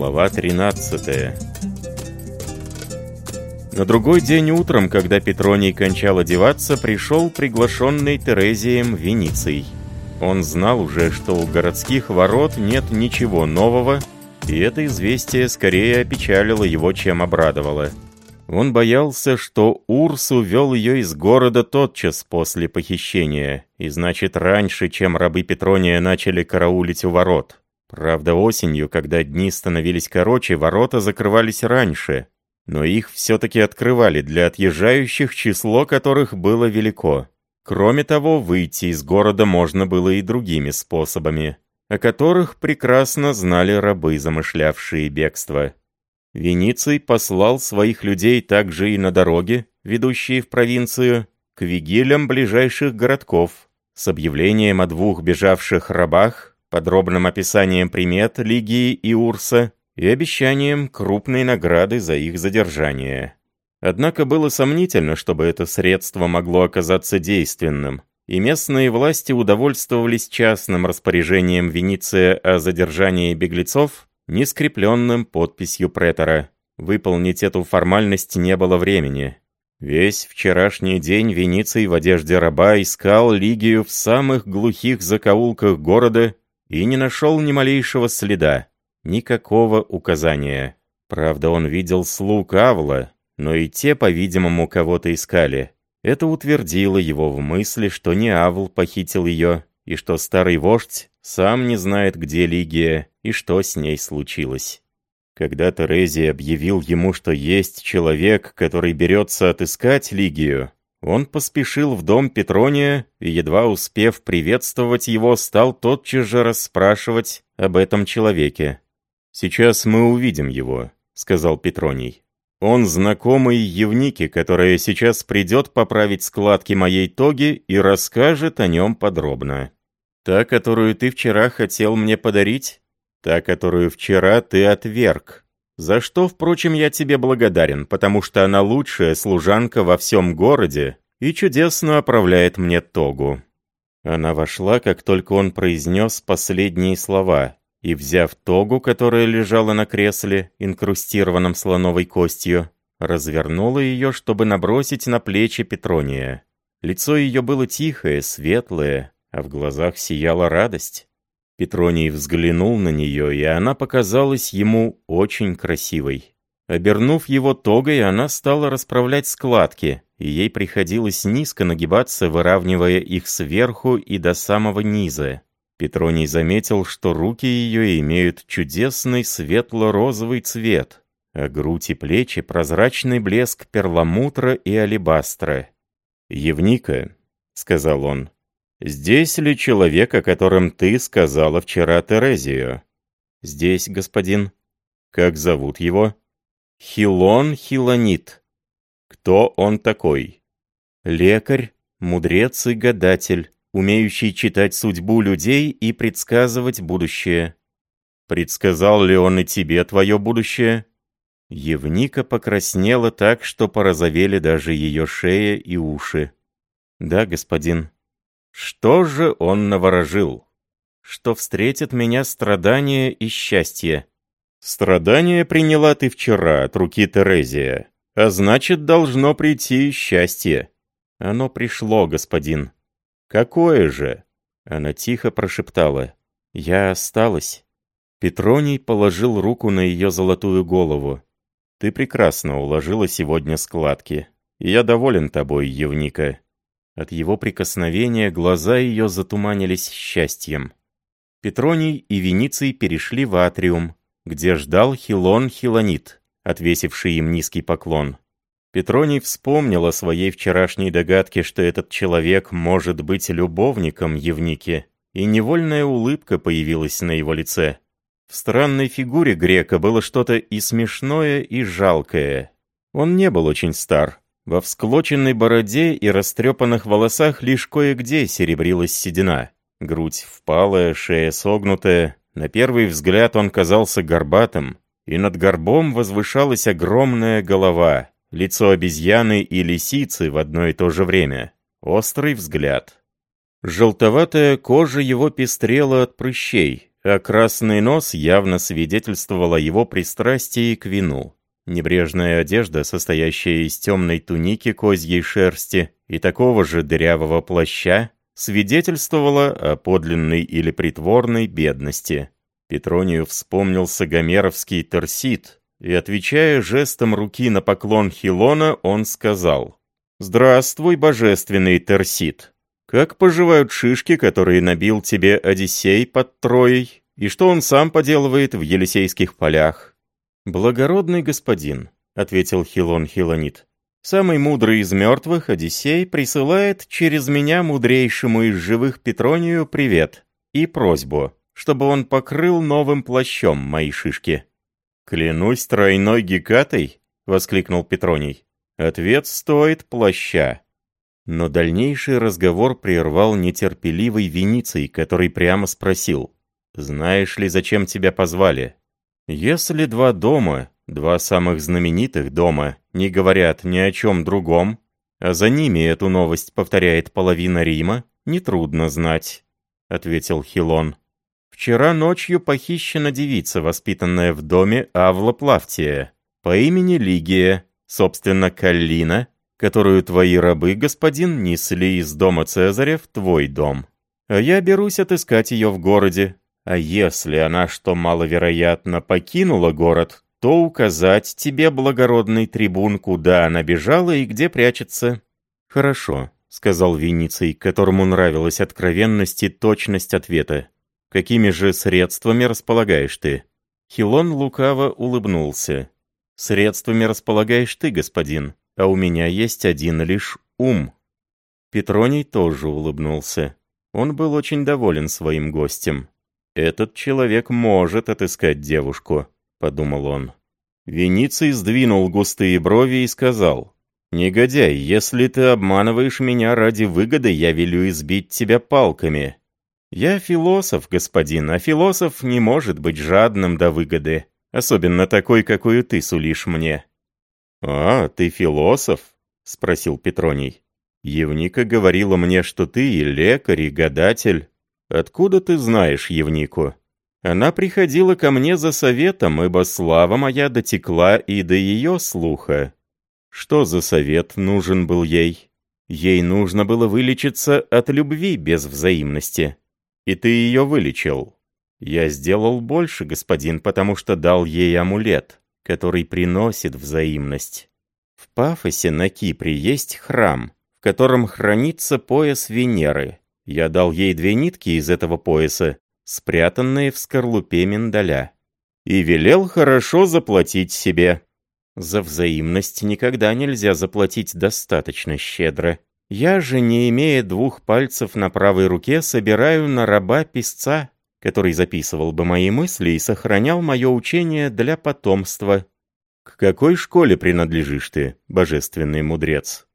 Глава 13 На другой день утром, когда Петроний кончал одеваться, пришел приглашенный Терезием Вениций. Он знал уже, что у городских ворот нет ничего нового, и это известие скорее опечалило его, чем обрадовало. Он боялся, что Урс увел ее из города тотчас после похищения, и значит раньше, чем рабы Петрония начали караулить у ворот. Правда, осенью, когда дни становились короче, ворота закрывались раньше, но их все-таки открывали для отъезжающих, число которых было велико. Кроме того, выйти из города можно было и другими способами, о которых прекрасно знали рабы, замышлявшие бегство. Вениций послал своих людей также и на дороге, ведущие в провинцию, к вигилям ближайших городков, с объявлением о двух бежавших рабах, подробным описанием примет Лигии и Урса и обещанием крупной награды за их задержание. Однако было сомнительно, чтобы это средство могло оказаться действенным, и местные власти удовольствовались частным распоряжением Венеция о задержании беглецов не скрепленным подписью претора. Выполнить эту формальность не было времени. Весь вчерашний день Вениций в одежде раба искал Лигию в самых глухих закоулках города и не нашел ни малейшего следа, никакого указания. Правда, он видел слуг Авла, но и те, по-видимому, кого-то искали. Это утвердило его в мысли, что не Авл похитил ее, и что старый вождь сам не знает, где Лигия и что с ней случилось. Когда Терезий объявил ему, что есть человек, который берется отыскать Лигию, он поспешил в дом Петрония и, едва успев приветствовать его, стал тотчас же расспрашивать об этом человеке. «Сейчас мы увидим его», — сказал Петроний. «Он знакомый Евнике, которая сейчас придет поправить складки моей тоги и расскажет о нем подробно». «Та, которую ты вчера хотел мне подарить?» «Та, которую вчера ты отверг. За что, впрочем, я тебе благодарен, потому что она лучшая служанка во всем городе и чудесно оправляет мне тогу». Она вошла, как только он произнес последние слова, и, взяв тогу, которая лежала на кресле, инкрустированном слоновой костью, развернула ее, чтобы набросить на плечи Петрония. Лицо ее было тихое, светлое, а в глазах сияла радость. Петроний взглянул на нее, и она показалась ему очень красивой. Обернув его тогой, она стала расправлять складки, и ей приходилось низко нагибаться, выравнивая их сверху и до самого низа. Петроний заметил, что руки ее имеют чудесный светло-розовый цвет, а грудь и плечи — прозрачный блеск перламутра и алебастра. «Евника», — сказал он, «Здесь ли человек, о котором ты сказала вчера Терезию?» «Здесь, господин». «Как зовут его?» «Хилон Хилонит». «Кто он такой?» «Лекарь, мудрец и гадатель, умеющий читать судьбу людей и предсказывать будущее». «Предсказал ли он и тебе твое будущее?» Евника покраснела так, что порозовели даже ее шея и уши. «Да, господин». Что же он наворожил? Что встретит меня страдания и счастье. Страдания приняла ты вчера от руки Терезия, а значит, должно прийти счастье. Оно пришло, господин. Какое же? Она тихо прошептала. Я осталась. Петроний положил руку на ее золотую голову. Ты прекрасно уложила сегодня складки. Я доволен тобой, Евника. От его прикосновения глаза ее затуманились счастьем. Петроний и Вениций перешли в атриум, где ждал Хилон Хилонит, отвесивший им низкий поклон. Петроний вспомнил о своей вчерашней догадке, что этот человек может быть любовником Евники, и невольная улыбка появилась на его лице. В странной фигуре грека было что-то и смешное, и жалкое. Он не был очень стар, во всклоченной бороде и растрепанных волосах лишь кое-где серебрилась седина. Грудь впалая, шея согнутая. На первый взгляд он казался горбатым, и над горбом возвышалась огромная голова, лицо обезьяны и лисицы в одно и то же время. Острый взгляд. Желтоватая кожа его пестрела от прыщей, а красный нос явно свидетельствовал о его пристрастии к вину. Небрежная одежда, состоящая из темной туники козьей шерсти и такого же дырявого плаща, свидетельствовала о подлинной или притворной бедности. Петронию вспомнился гомеровский торсит, и, отвечая жестом руки на поклон Хилона, он сказал «Здравствуй, божественный торсит! Как поживают шишки, которые набил тебе Одиссей под Троей, и что он сам поделывает в Елисейских полях?» «Благородный господин», — ответил Хилон Хилонит, — «самый мудрый из мертвых, Одиссей, присылает через меня мудрейшему из живых Петронию привет и просьбу, чтобы он покрыл новым плащом мои шишки». «Клянусь тройной гекатой», — воскликнул Петроний, — «ответ стоит плаща». Но дальнейший разговор прервал нетерпеливый Вениций, который прямо спросил, «Знаешь ли, зачем тебя позвали?» Если два дома, два самых знаменитых дома, не говорят ни о чем другом, а за ними эту новость повторяет половина Рима, нетрудно знать», — ответил Хилон. «Вчера ночью похищена девица, воспитанная в доме Авла Плавтия, по имени Лигия, собственно, Каллина, которую твои рабы, господин, несли из дома Цезаря в твой дом. А я берусь отыскать ее в городе, а если она, что маловероятно, покинула город, то указать тебе, благородный трибун, куда она бежала и где прячется». «Хорошо», — сказал Вениций, которому нравилась откровенность и точность ответа. «Какими же средствами располагаешь ты?» Хилон лукаво улыбнулся. «Средствами располагаешь ты, господин, а у меня есть один лишь ум». Петроний тоже улыбнулся. Он был очень доволен своим гостем. «Этот человек может отыскать девушку», — подумал он. Вениций сдвинул густые брови и сказал, «Негодяй, если ты обманываешь меня ради выгоды, я велю избить тебя палками». «Я философ, господин, а философ не может быть жадным до выгоды, особенно такой, какую ты сулишь мне». «А, ты философ?» — спросил Петроний. «Евника говорила мне, что ты и лекарь, и гадатель. «Откуда ты знаешь Евнику?» Она приходила ко мне за советом, ибо слава моя дотекла и до ее слуха. Что за совет нужен был ей? Ей нужно было вылечиться от любви без взаимности. И ты ее вылечил. Я сделал больше, господин, потому что дал ей амулет, который приносит взаимность. В Пафосе на Кипре есть храм, в котором хранится пояс Венеры. Я дал ей две нитки из этого пояса, спрятанные в скорлупе миндаля. И велел хорошо заплатить себе. За взаимность никогда нельзя заплатить достаточно щедро. Я же, не имея двух пальцев на правой руке, собираю на раба писца, который записывал бы мои мысли и сохранял мое учение для потомства. К какой школе принадлежишь ты, божественный мудрец?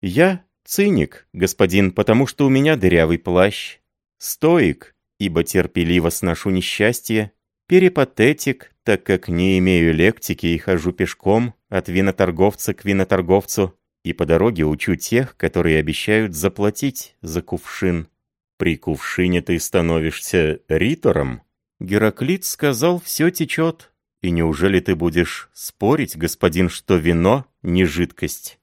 Я Циник, господин, потому что у меня дырявый плащ. Стоик, ибо терпеливо сношу несчастье. Перипатетик, так как не имею лектики и хожу пешком от виноторговца к виноторговцу, и по дороге учу тех, которые обещают заплатить за кувшин. При кувшине ты становишься ритором? Гераклит сказал, все течет. И неужели ты будешь спорить, господин, что вино не жидкость?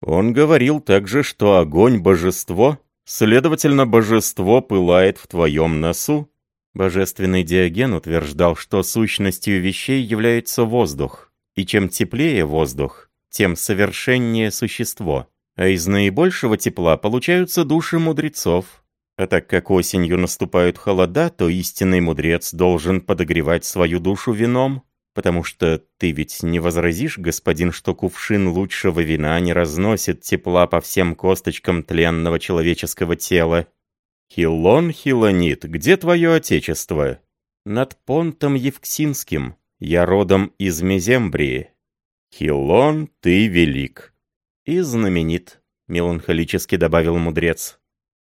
Он говорил также, что огонь — божество, следовательно, божество пылает в твоем носу. Божественный Диоген утверждал, что сущностью вещей является воздух, и чем теплее воздух, тем совершеннее существо, а из наибольшего тепла получаются души мудрецов. А так как осенью наступают холода, то истинный мудрец должен подогревать свою душу вином, потому что ты ведь не возразишь, господин, что кувшин лучшего вина не разносит тепла по всем косточкам тленного человеческого тела. Хилон Хилонит, где твое отечество? Над понтом Евксинским. Я родом из Мезембрии. Хилон, ты велик. И знаменит, меланхолически добавил мудрец.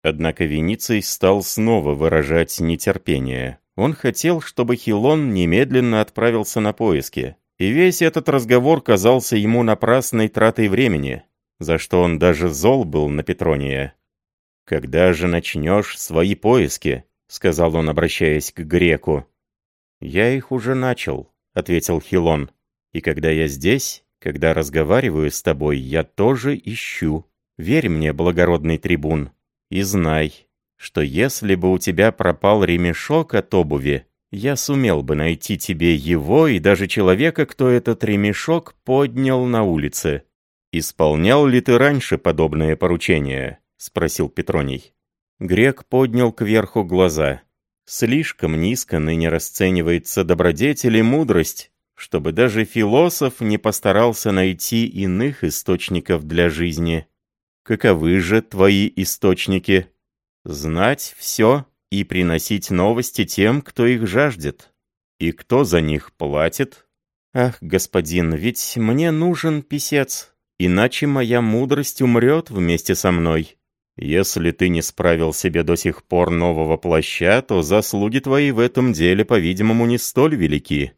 Однако Вениций стал снова выражать нетерпение. Он хотел, чтобы Хилон немедленно отправился на поиски. И весь этот разговор казался ему напрасной тратой времени, за что он даже зол был на Петрония. «Когда же начнешь свои поиски?» — сказал он, обращаясь к греку. «Я их уже начал», — ответил Хилон. «И когда я здесь, когда разговариваю с тобой, я тоже ищу. Верь мне, благородный трибун, и знай, что если бы у тебя пропал ремешок от обуви, я сумел бы найти тебе его и даже человека, кто этот ремешок поднял на улице. «Исполнял ли ты раньше подобное поручение?» — спросил Петроний. Грек поднял кверху глаза. Слишком низко ныне расценивается добродетель и мудрость, чтобы даже философ не постарался найти иных источников для жизни. Каковы же твои источники? Знать все и приносить новости тем, кто их жаждет. И кто за них платит? Ах, господин, ведь мне нужен писец, иначе моя мудрость умрет вместе со мной. Если ты не справил себе до сих пор нового плаща, то заслуги твои в этом деле, по-видимому, не столь велики.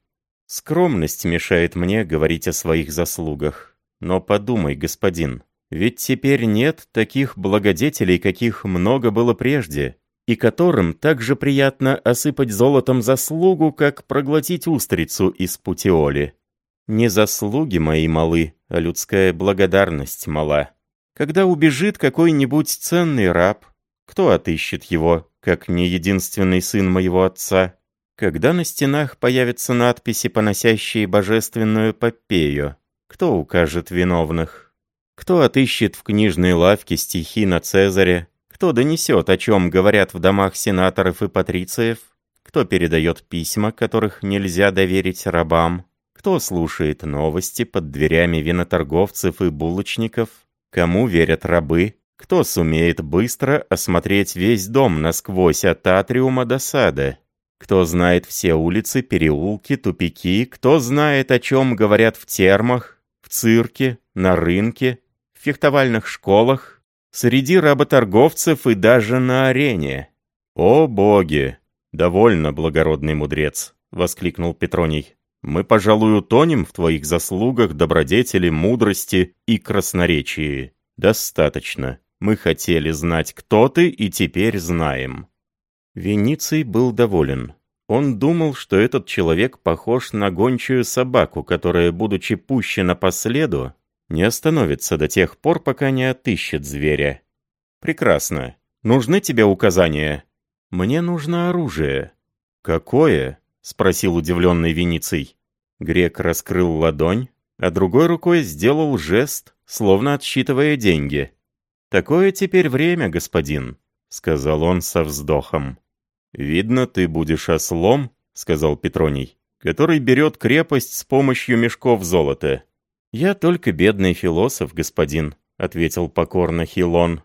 Скромность мешает мне говорить о своих заслугах. Но подумай, господин, ведь теперь нет таких благодетелей, каких много было прежде, и которым так же приятно осыпать золотом заслугу, как проглотить устрицу из путиоли. Не заслуги мои малы, а людская благодарность мала. Когда убежит какой-нибудь ценный раб, кто отыщет его, как не единственный сын моего отца? Когда на стенах появятся надписи, поносящие божественную попею, кто укажет виновных? Кто отыщет в книжной лавке стихи на Цезаре, кто донесет, о чем говорят в домах сенаторов и патрициев? Кто передает письма, которых нельзя доверить рабам? Кто слушает новости под дверями виноторговцев и булочников? Кому верят рабы? Кто сумеет быстро осмотреть весь дом насквозь от атриума до сада? Кто знает все улицы, переулки, тупики? Кто знает, о чем говорят в термах, в цирке, на рынке, в фехтовальных школах, среди работорговцев и даже на арене. «О боги! Довольно, благородный мудрец!» — воскликнул Петроний. «Мы, пожалуй, утонем в твоих заслугах, добродетели, мудрости и красноречии. Достаточно. Мы хотели знать, кто ты, и теперь знаем». Вениций был доволен. Он думал, что этот человек похож на гончую собаку, которая, будучи пущена по следу, не остановится до тех пор, пока не отыщет зверя. Прекрасно. Нужны тебе указания? Мне нужно оружие. Какое? Спросил удивленный Вениций. Грек раскрыл ладонь, а другой рукой сделал жест, словно отсчитывая деньги. «Такое теперь время, господин», — сказал он со вздохом. «Видно, ты будешь ослом», — сказал Петроний, «который берет крепость с помощью мешков золота. «Я только бедный философ, господин», — ответил покорно Хилон.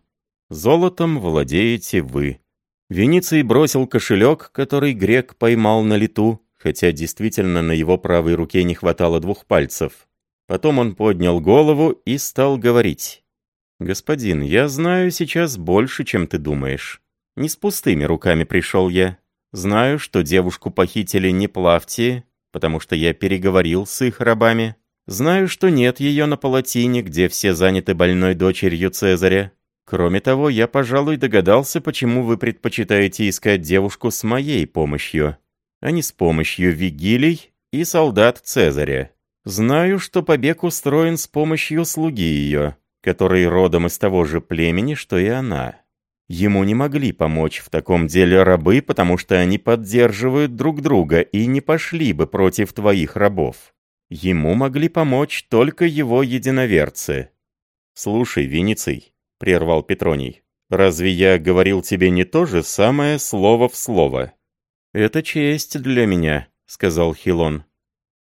«Золотом владеете вы». Вениций бросил кошелек, который грек поймал на лету, хотя действительно на его правой руке не хватало двух пальцев. Потом он поднял голову и стал говорить. «Господин, я знаю сейчас больше, чем ты думаешь. Не с пустыми руками пришел я. Знаю, что девушку похитили не Плавтии, потому что я переговорил с их рабами. Знаю, что нет ее на палатине, где все заняты больной дочерью Цезаря. Кроме того, я, пожалуй, догадался, почему вы предпочитаете искать девушку с моей помощью, а не с помощью Вигилий и солдат Цезаря. Знаю, что побег устроен с помощью слуги ее, который родом из того же племени, что и она. Ему не могли помочь в таком деле рабы, потому что они поддерживают друг друга и не пошли бы против твоих рабов. Ему могли помочь только его единоверцы. «Слушай, Вениций», — прервал Петроний, — «разве я говорил тебе не то же самое слово в слово?» «Это честь для меня», — сказал Хилон.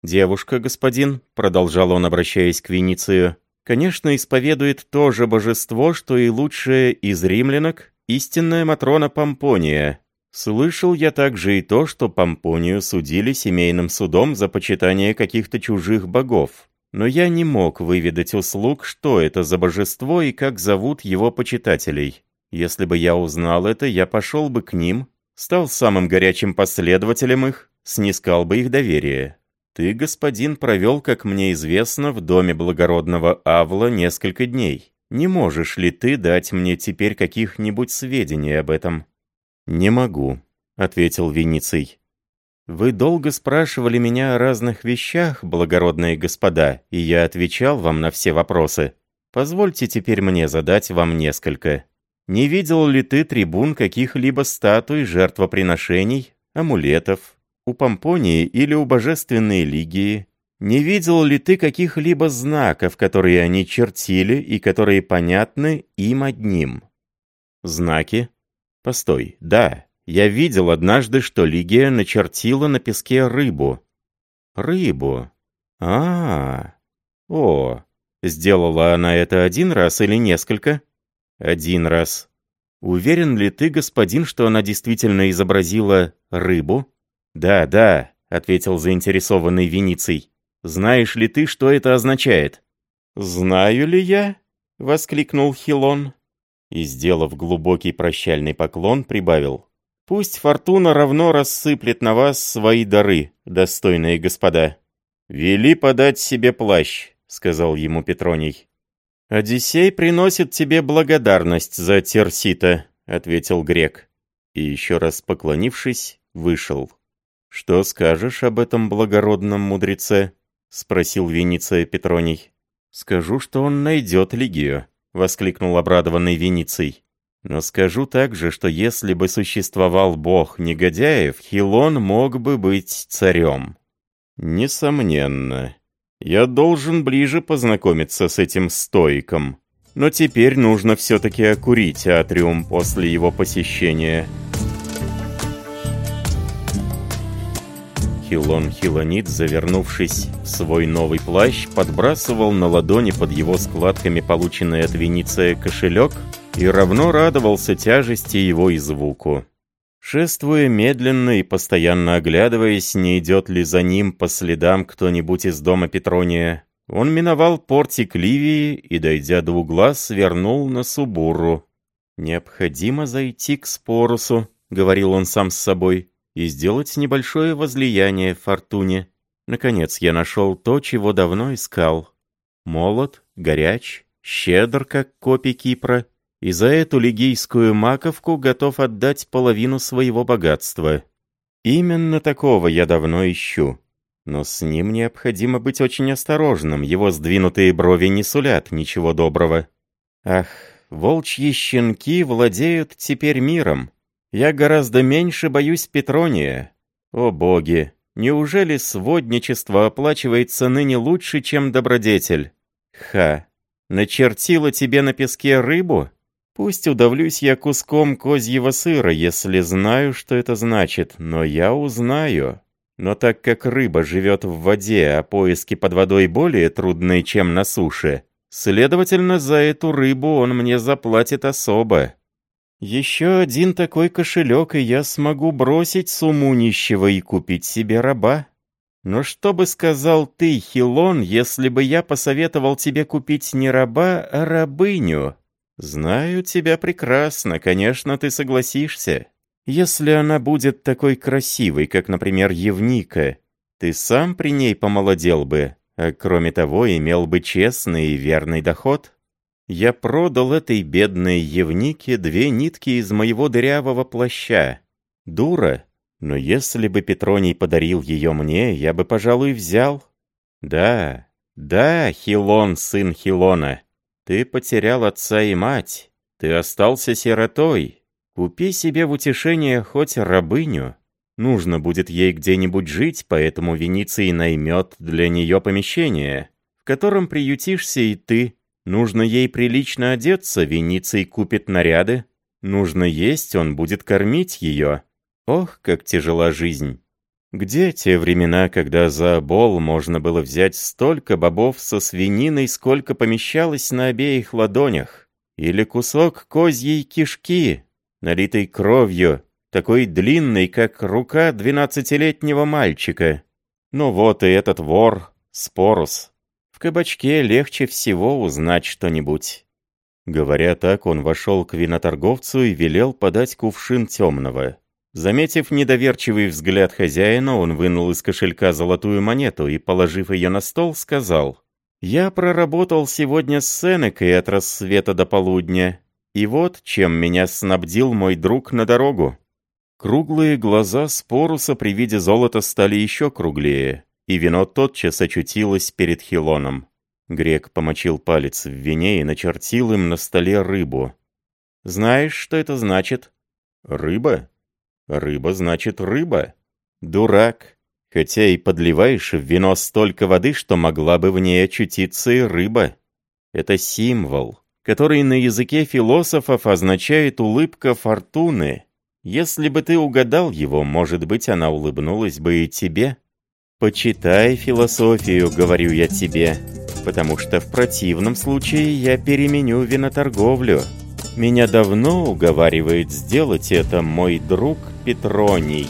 «Девушка, господин», — продолжал он, обращаясь к Веницию, — «конечно, исповедует то же божество, что и лучшая из римлянок, истинная Матрона Помпония, Слышал я также и то, что Помпонию судили семейным судом за почитание каких-то чужих богов. Но я не мог выведать услуг, что это за божество и как зовут его почитателей. Если бы я узнал это, я пошел бы к ним, стал самым горячим последователем их, снискал бы их доверие. Ты, господин, провел, как мне известно, в доме благородного Авла несколько дней. Не можешь ли ты дать мне теперь каких-нибудь сведений об этом?» «Не могу», — ответил Вениций. «Вы долго спрашивали меня о разных вещах, благородные господа, и я отвечал вам на все вопросы. Позвольте теперь мне задать вам несколько. Не видел ли ты, трибун, каких-либо статуй, жертвоприношений, амулетов, у Помпонии или у Божественной Лигии? Не видел ли ты каких-либо знаков, которые они чертили и которые понятны им одним? Знаки? Постой, да, я видел однажды, что Лигия начертила на песке рыбу. Рыбу? А, -а, -а. О, сделала она это один раз или несколько? Один раз. Уверен ли ты, господин, что она действительно изобразила рыбу? Да, да, ответил заинтересованный Вениций. Знаешь ли ты, что это означает? Знаю ли я? воскликнул Хилон. И, сделав глубокий прощальный поклон, прибавил. Пусть фортуна равно рассыплет на вас свои дары, достойные господа. Вели подать себе плащ, сказал ему Петроний. Одиссей приносит тебе благодарность за Терсита, ответил грек. И еще раз поклонившись, вышел. Что скажешь об этом благородном мудреце? спросил Вениция Петроний. Скажу, что он найдет Лигию, воскликнул обрадованный Вениций. Но скажу также, что если бы существовал бог негодяев, Хилон мог бы быть царем. Несомненно. Я должен ближе познакомиться с этим стоиком. Но теперь нужно все-таки окурить атриум после его посещения. Хилон Хилонит, завернувшись в свой новый плащ, подбрасывал на ладони под его складками полученный от Вениция кошелек и равно радовался тяжести его и звуку. Шествуя медленно и постоянно оглядываясь, не идет ли за ним по следам кто-нибудь из дома Петрония, он миновал портик Ливии и, дойдя до угла, свернул на Субуру. «Необходимо зайти к Спорусу», — говорил он сам с собой, — «и сделать небольшое возлияние в Фортуне. Наконец я нашел то, чего давно искал. Молод, горяч, щедр, как копий Кипра, и за эту лигийскую маковку готов отдать половину своего богатства. Именно такого я давно ищу. Но с ним необходимо быть очень осторожным, его сдвинутые брови не сулят ничего доброго. Ах, волчьи щенки владеют теперь миром. Я гораздо меньше боюсь Петрония. О боги, неужели сводничество оплачивается ныне лучше, чем добродетель? Ха, начертила тебе на песке рыбу? Пусть удавлюсь я куском козьего сыра, если знаю, что это значит, но я узнаю. Но так как рыба живет в воде, а поиски под водой более трудные, чем на суше, следовательно, за эту рыбу он мне заплатит особо. Еще один такой кошелек, и я смогу бросить сумму нищего и купить себе раба. Но что бы сказал ты, Хилон, если бы я посоветовал тебе купить не раба, а рабыню?» «Знаю тебя прекрасно, конечно, ты согласишься. Если она будет такой красивой, как, например, Евника, ты сам при ней помолодел бы, а кроме того имел бы честный и верный доход. Я продал этой бедной Евнике две нитки из моего дырявого плаща. Дура, но если бы Петроний подарил ее мне, я бы, пожалуй, взял. Да, да, Хилон, сын Хилона». Ты потерял отца и мать. Ты остался сиротой. Купи себе в утешение хоть рабыню. Нужно будет ей где-нибудь жить, поэтому Вениций наймет для нее помещение, в котором приютишься и ты. Нужно ей прилично одеться, Вениций купит наряды. Нужно есть, он будет кормить ее. Ох, как тяжела жизнь. Где те времена, когда за бол можно было взять столько бобов со свининой, сколько помещалось на обеих ладонях? Или кусок козьей кишки, налитой кровью, такой длинной, как рука двенадцатилетнего мальчика? Ну вот и этот вор, Спорус. Кабачке легче всего узнать что-нибудь. Говоря так, он вошел к виноторговцу и велел подать кувшин темного. Заметив недоверчивый взгляд хозяина, он вынул из кошелька золотую монету и, положив ее на стол, сказал, «Я проработал сегодня с Сенекой от рассвета до полудня, и вот чем меня снабдил мой друг на дорогу». Круглые глаза Споруса при виде золота стали еще круглее, и вино тотчас очутилось перед Хилоном. Грек помочил палец в вине и начертил им на столе рыбу. «Знаешь, что это значит?» «Рыба? Рыба значит рыба. Дурак. Хотя и подливаешь в вино столько воды, что могла бы в ней очутиться и рыба. Это символ, который на языке философов означает «улыбка фортуны». Если бы ты угадал его, может быть, она улыбнулась бы и тебе. Почитай философию, говорю я тебе, потому что в противном случае я переменю виноторговлю. Меня давно уговаривает сделать это мой друг Петроний».